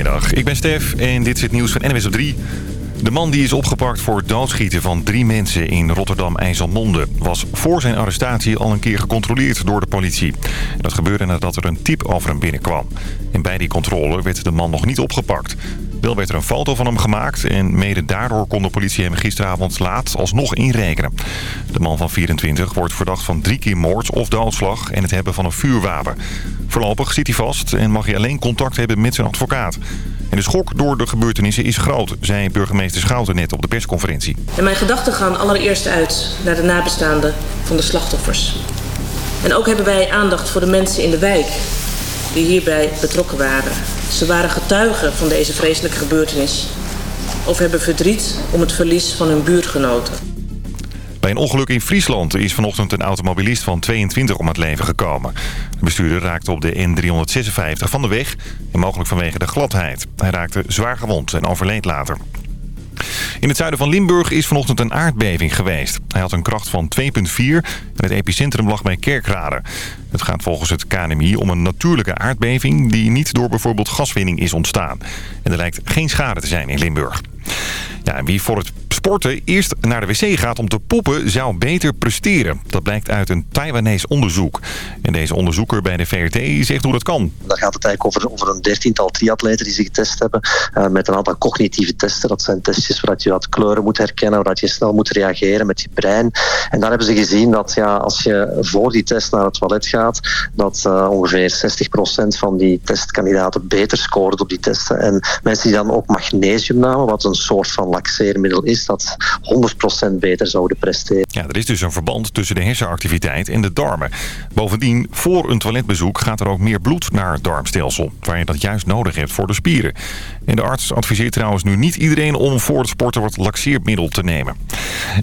Goedemiddag, ik ben Stef en dit is het nieuws van NWS op 3. De man die is opgepakt voor het doodschieten van drie mensen in Rotterdam-IJsselmonde... was voor zijn arrestatie al een keer gecontroleerd door de politie. Dat gebeurde nadat er een tip over hem binnenkwam. En bij die controle werd de man nog niet opgepakt. Wel werd er een foto van hem gemaakt en mede daardoor kon de politie hem gisteravond laat alsnog inrekenen. De man van 24 wordt verdacht van drie keer moord of doodslag en het hebben van een vuurwapen. Voorlopig zit hij vast en mag hij alleen contact hebben met zijn advocaat. En de schok door de gebeurtenissen is groot, zei burgemeester Schouten net op de persconferentie. En mijn gedachten gaan allereerst uit naar de nabestaanden van de slachtoffers. En ook hebben wij aandacht voor de mensen in de wijk die hierbij betrokken waren. Ze waren getuigen van deze vreselijke gebeurtenis of hebben verdriet om het verlies van hun buurtgenoten. Bij een ongeluk in Friesland is vanochtend een automobilist van 22 om het leven gekomen. De bestuurder raakte op de N356 van de weg en mogelijk vanwege de gladheid. Hij raakte zwaar gewond en overleed later. In het zuiden van Limburg is vanochtend een aardbeving geweest. Hij had een kracht van 2,4 en het epicentrum lag bij Kerkrade. Het gaat volgens het KNMI om een natuurlijke aardbeving... die niet door bijvoorbeeld gaswinning is ontstaan. En er lijkt geen schade te zijn in Limburg. Ja, en wie voor het sporten eerst naar de wc gaat om te poppen zou beter presteren. Dat blijkt uit een Taiwanese onderzoek. En deze onderzoeker bij de VRT zegt hoe dat kan. Daar gaat het eigenlijk over, over een dertiental triatleten die zich getest hebben. Uh, met een aantal cognitieve testen. Dat zijn testjes waar je wat kleuren moet herkennen. Waar je snel moet reageren met je brein. En daar hebben ze gezien dat ja, als je voor die test naar het toilet gaat. Dat uh, ongeveer 60% van die testkandidaten beter scoren op die testen. En mensen die dan ook magnesium namen. Wat een soort van laxeermiddel is dat 100% beter zouden presteren. Ja, er is dus een verband tussen de hersenactiviteit en de darmen. Bovendien, voor een toiletbezoek gaat er ook meer bloed naar het darmstelsel... waar je dat juist nodig hebt voor de spieren. En de arts adviseert trouwens nu niet iedereen om voor het sporten wat laxeermiddel te nemen.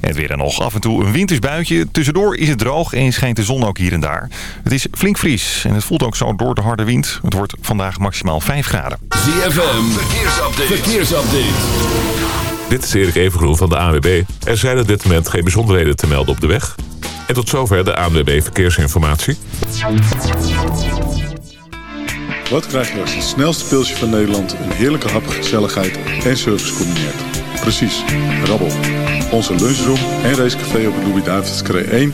Het weer en nog af en toe een wintersbuitje. Tussendoor is het droog en schijnt de zon ook hier en daar. Het is flink fris en het voelt ook zo door de harde wind. Het wordt vandaag maximaal 5 graden. ZFM, verkeersupdate. verkeersupdate. Dit is Erik Evengroen van de ANWB. Er zijn op dit moment geen bijzonderheden te melden op de weg. En tot zover de ANWB Verkeersinformatie. Wat krijg je als het snelste pilsje van Nederland... een heerlijke hap, gezelligheid en service combineert? Precies, rabbel. Onze lunchroom en racecafé op het Louis-David's 1...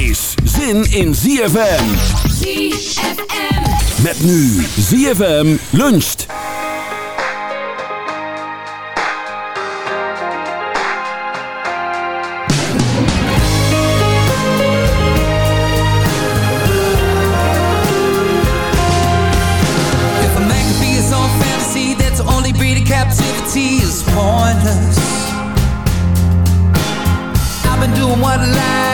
is zin in ZFM. ZFM. Met nu ZFM luncht. If a man can be his own fancy, that's only be the captivity is pointless. I've been doing what I like,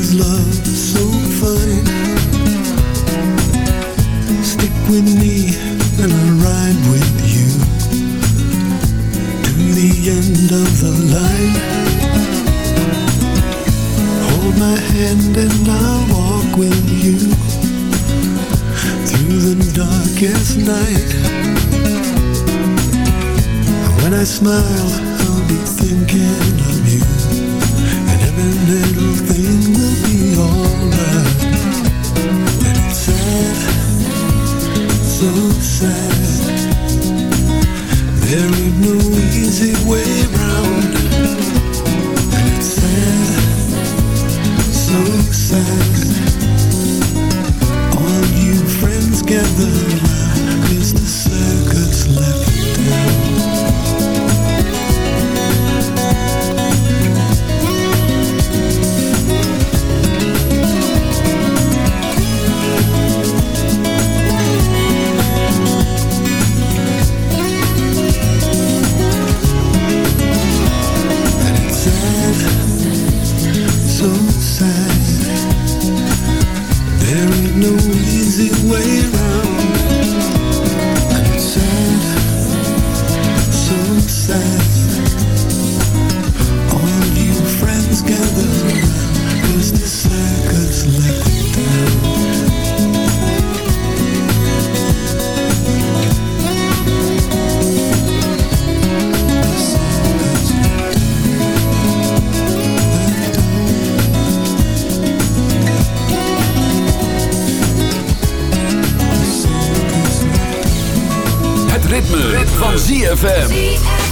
is love so funny? Stick with me and I'll ride with you to the end of the line. Hold my hand and I'll walk with you through the darkest night. When I smile, I'll be thinking of ritme, van ZFM.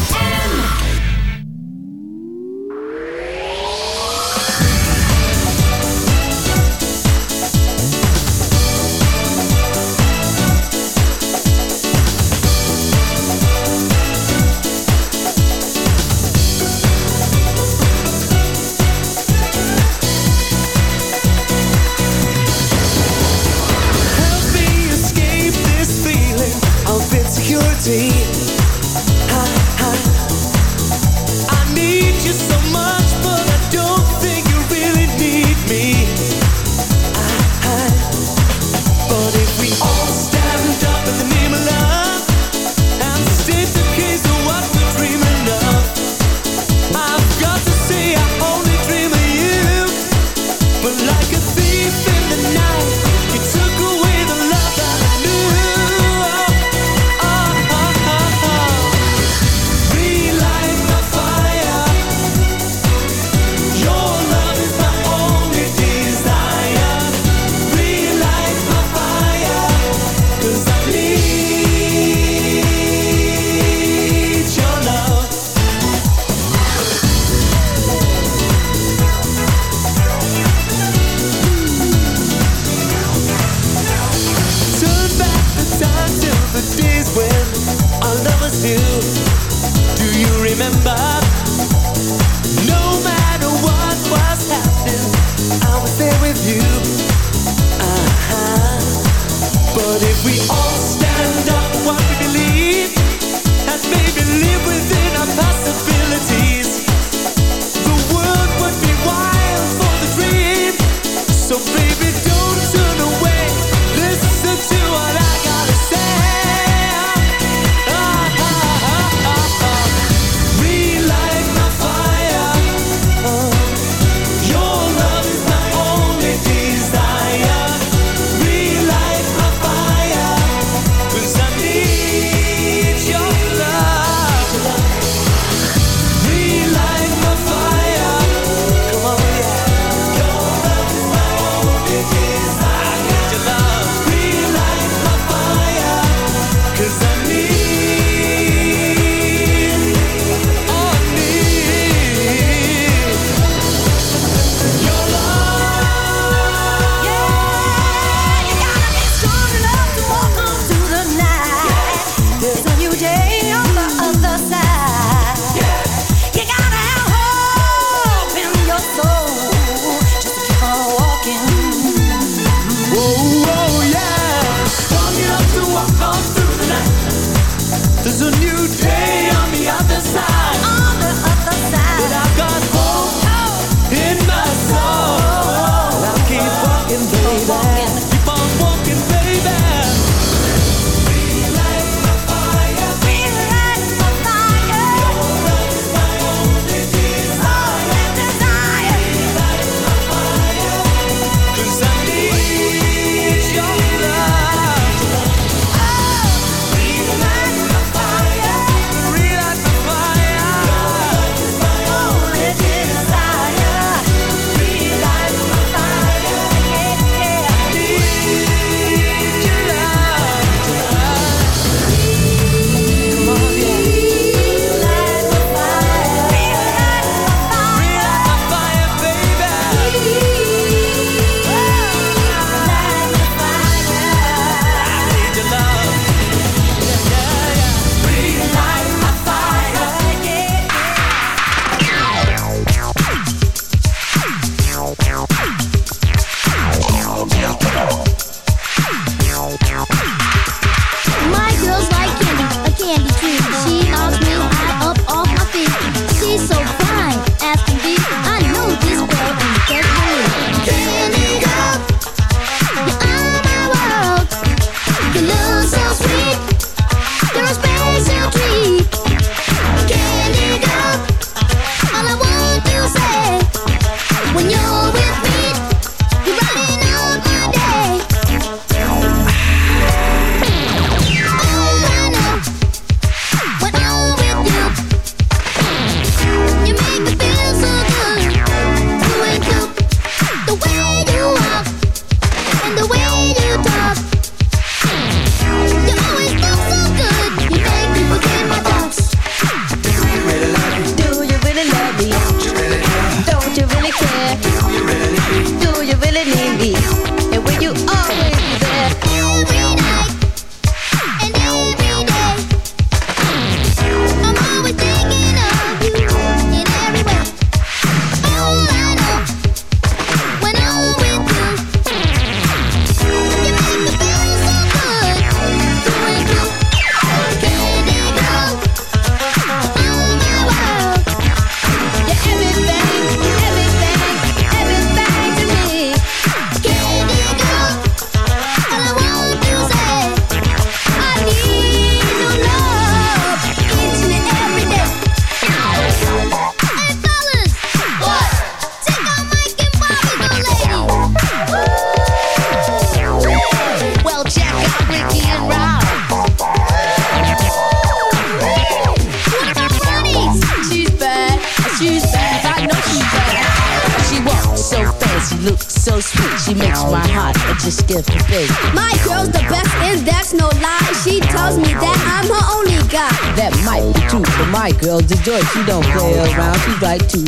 girls enjoy. she don't play around. She like to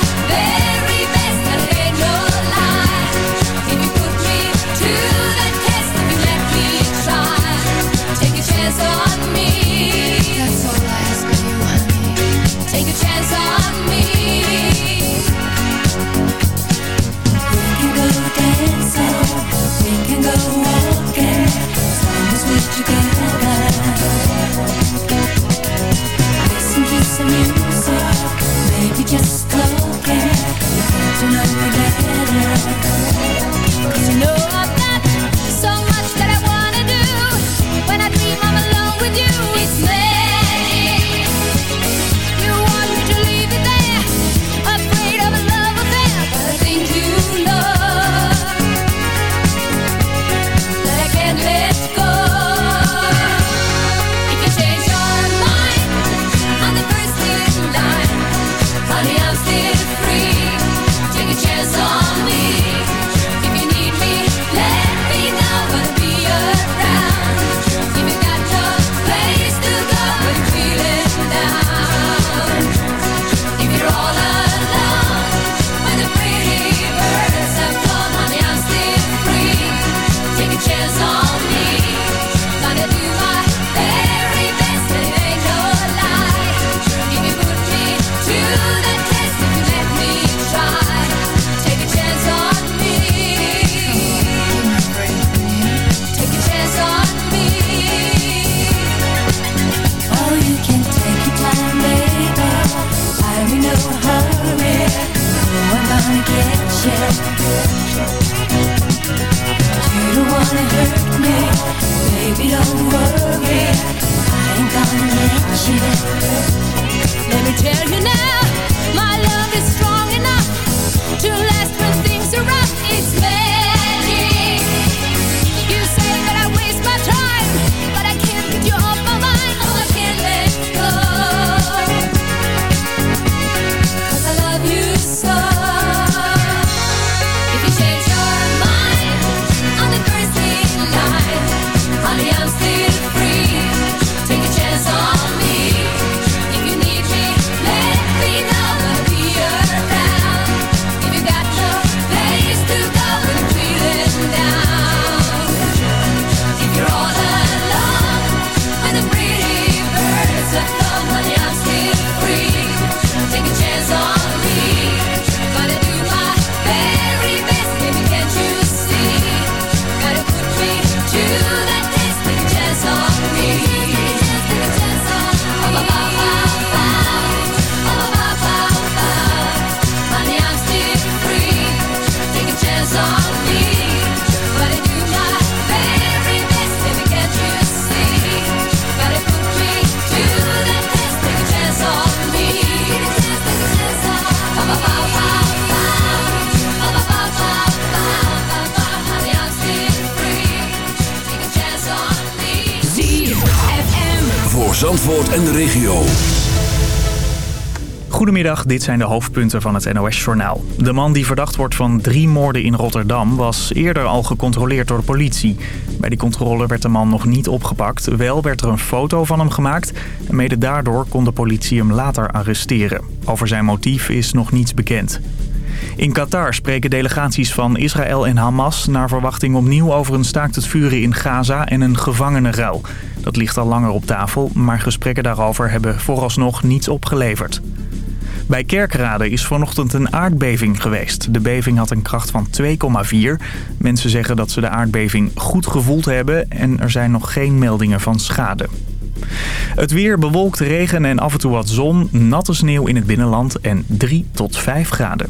Zandvoort en de regio. Goedemiddag, dit zijn de hoofdpunten van het NOS-journaal. De man die verdacht wordt van drie moorden in Rotterdam was eerder al gecontroleerd door de politie. Bij die controle werd de man nog niet opgepakt. Wel werd er een foto van hem gemaakt en mede daardoor kon de politie hem later arresteren. Over zijn motief is nog niets bekend. In Qatar spreken delegaties van Israël en Hamas naar verwachting opnieuw over een staakt het vuren in Gaza en een gevangenenruil. Dat ligt al langer op tafel, maar gesprekken daarover hebben vooralsnog niets opgeleverd. Bij Kerkrade is vanochtend een aardbeving geweest. De beving had een kracht van 2,4. Mensen zeggen dat ze de aardbeving goed gevoeld hebben en er zijn nog geen meldingen van schade. Het weer bewolkt regen en af en toe wat zon, natte sneeuw in het binnenland en 3 tot 5 graden.